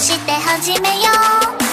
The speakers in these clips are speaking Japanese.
して始めよう。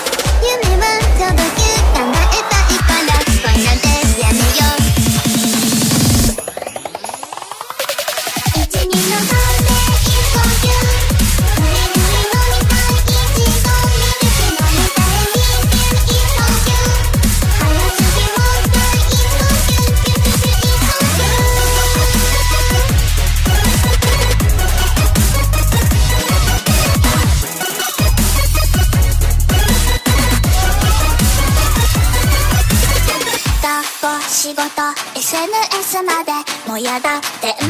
もやだって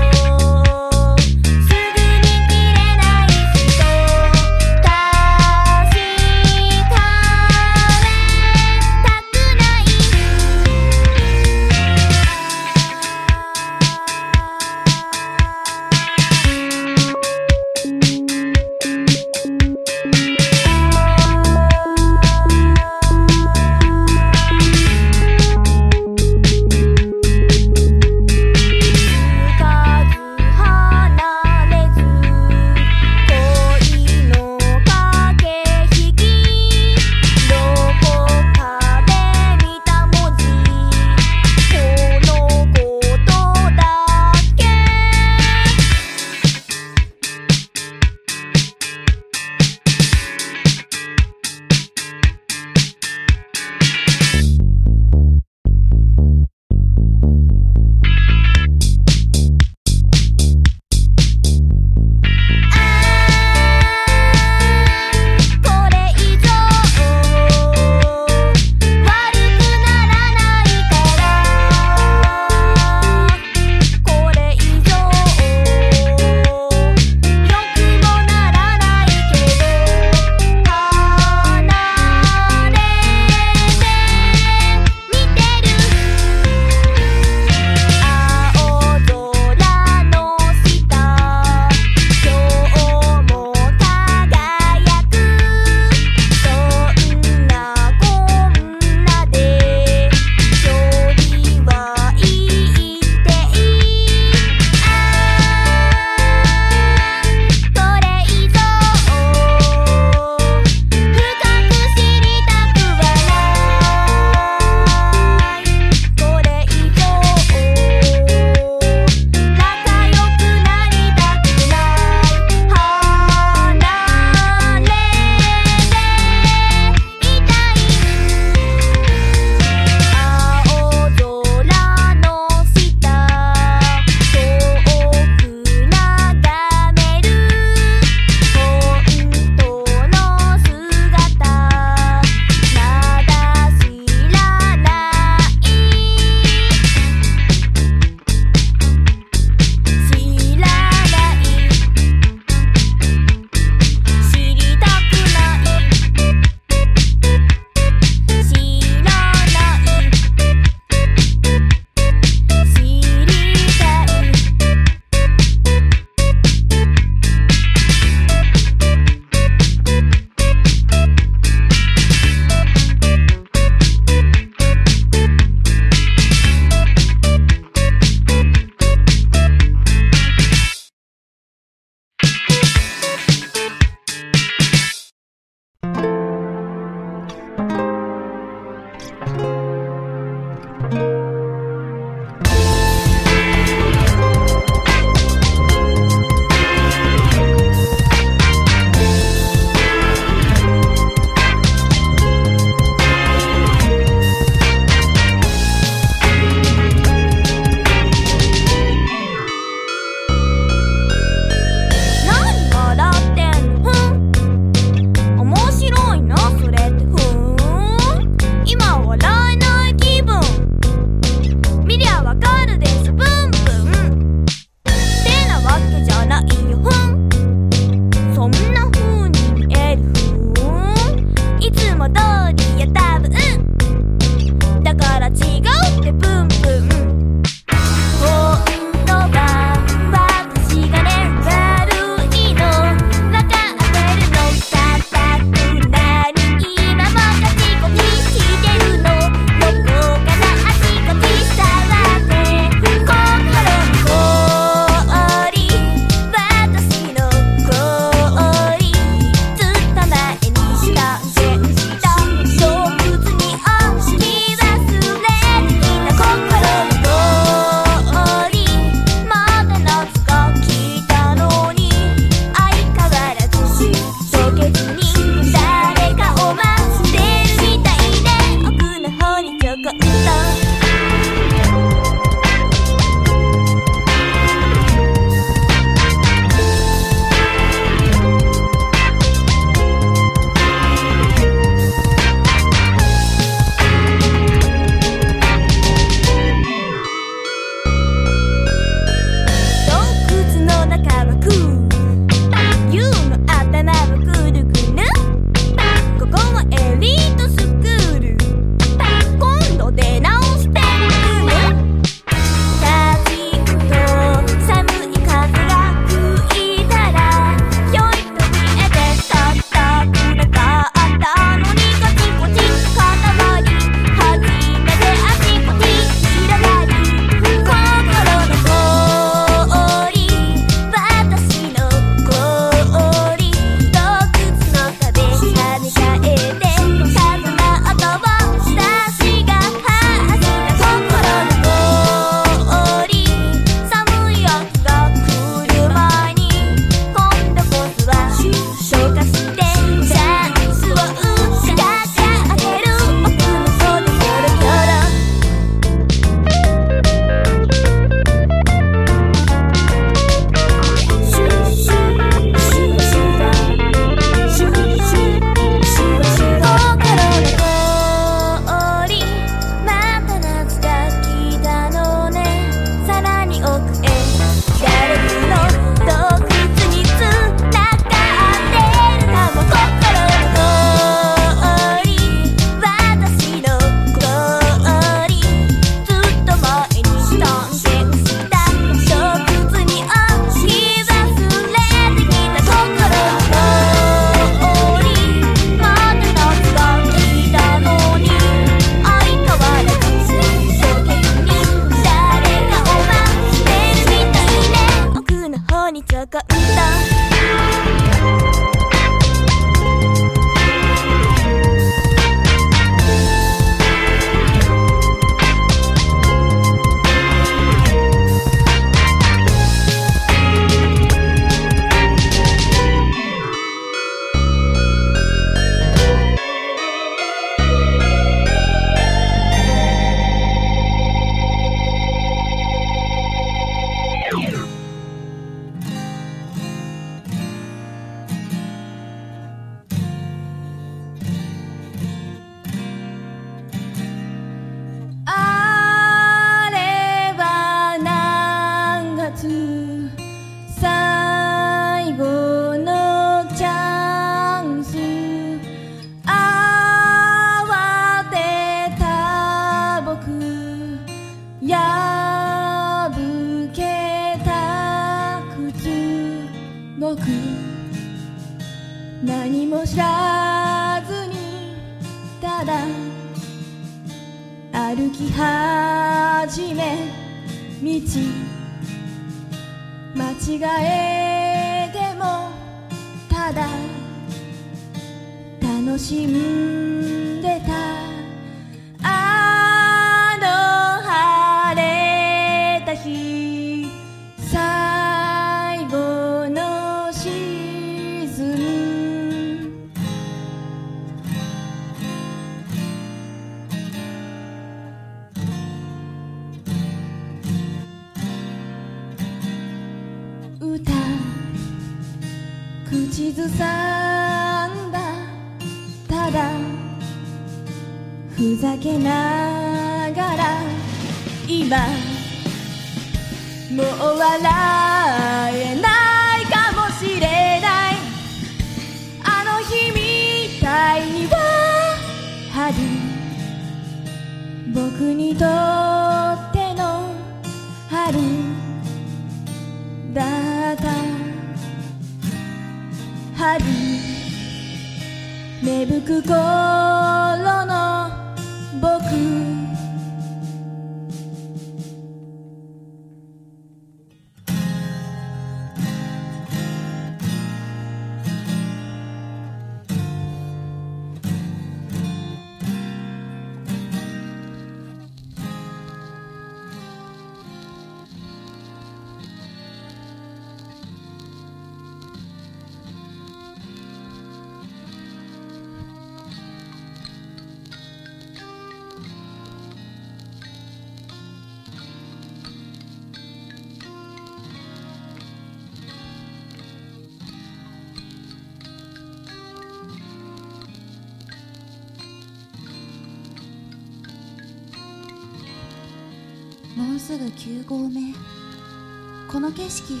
景色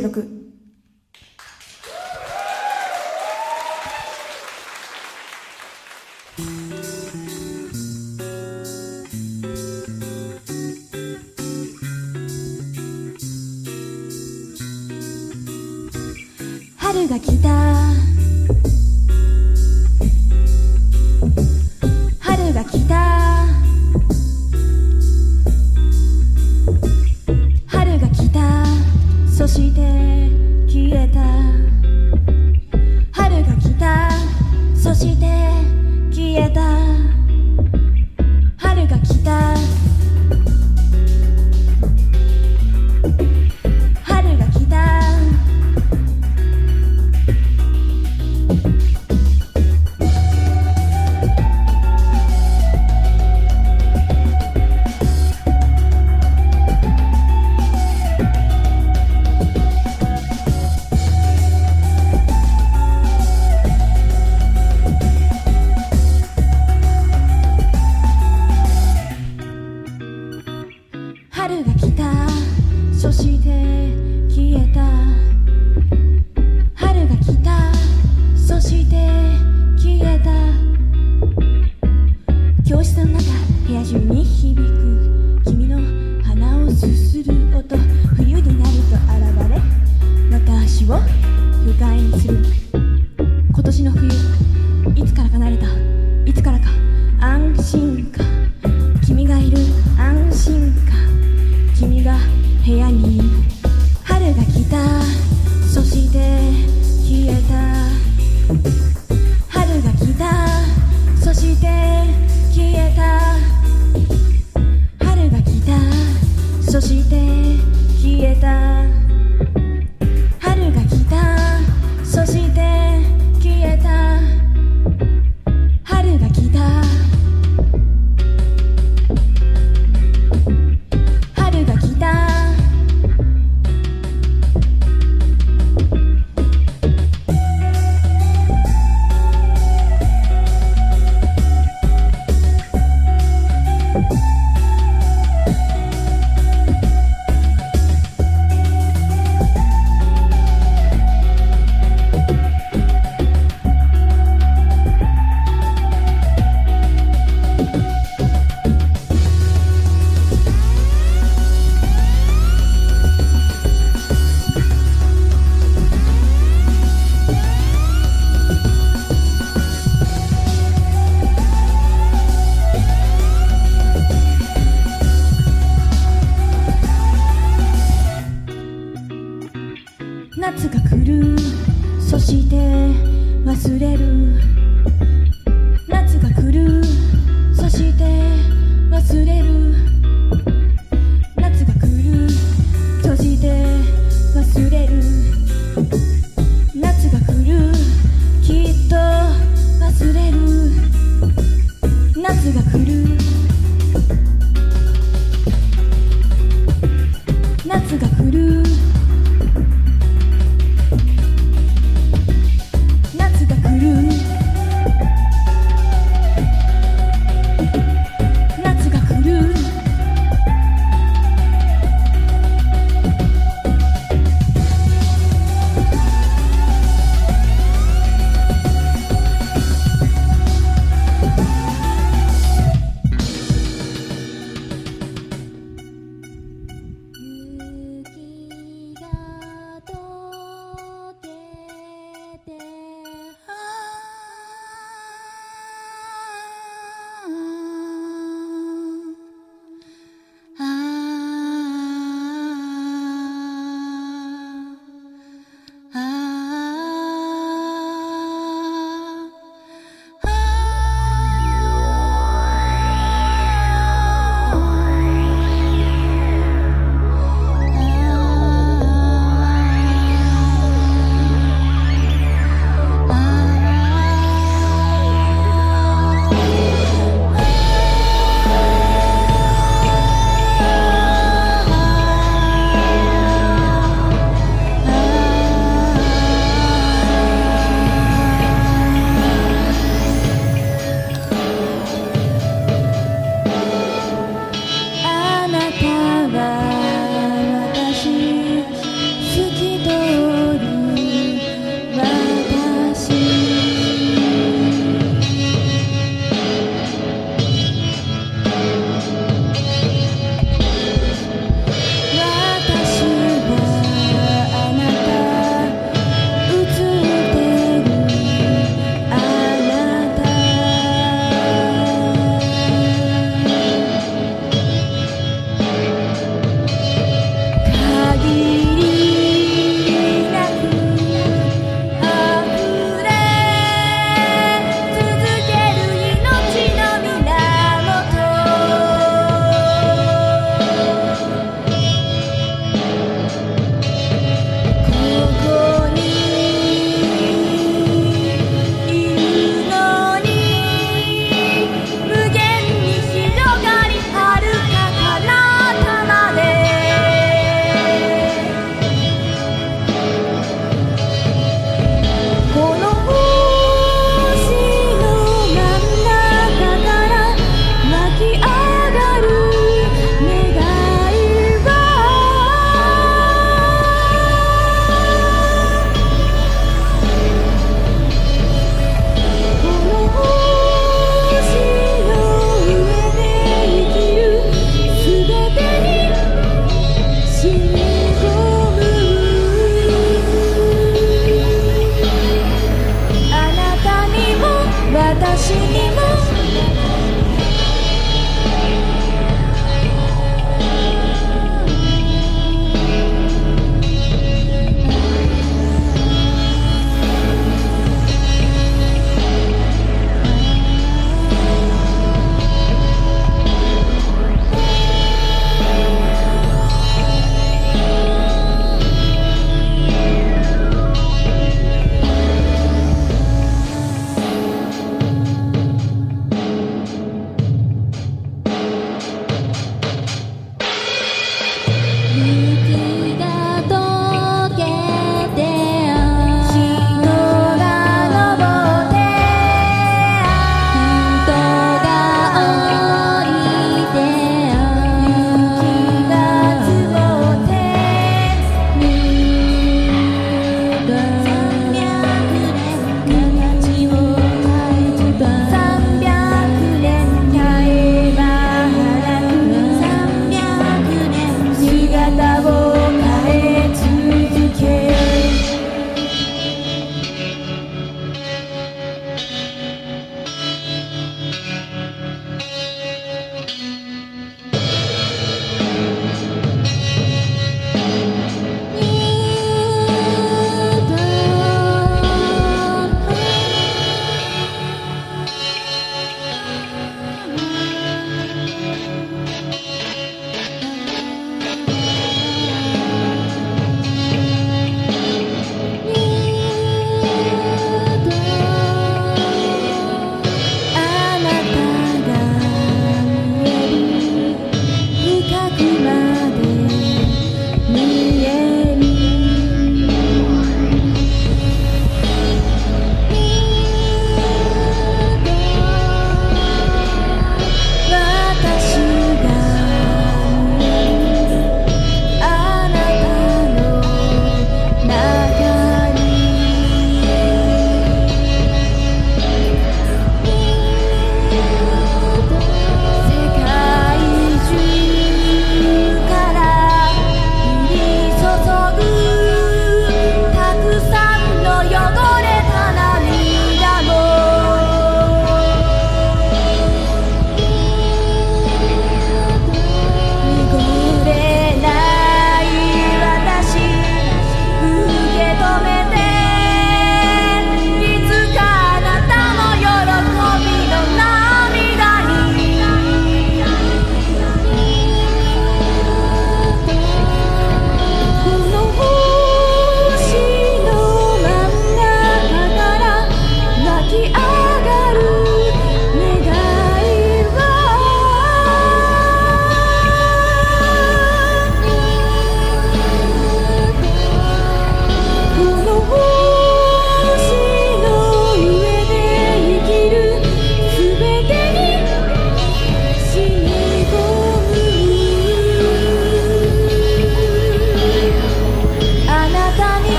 36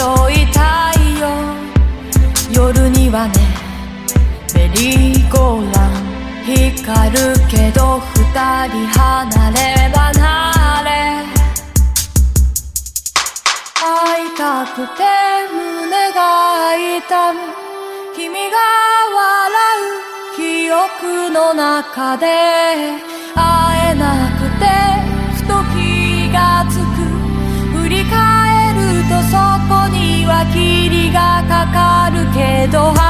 といたいよ。夜にはねメリーゴーラン光るけど二人離れ離れ。会いたくて胸が痛む。君が笑う。記憶の中で会えなくてがかかるけど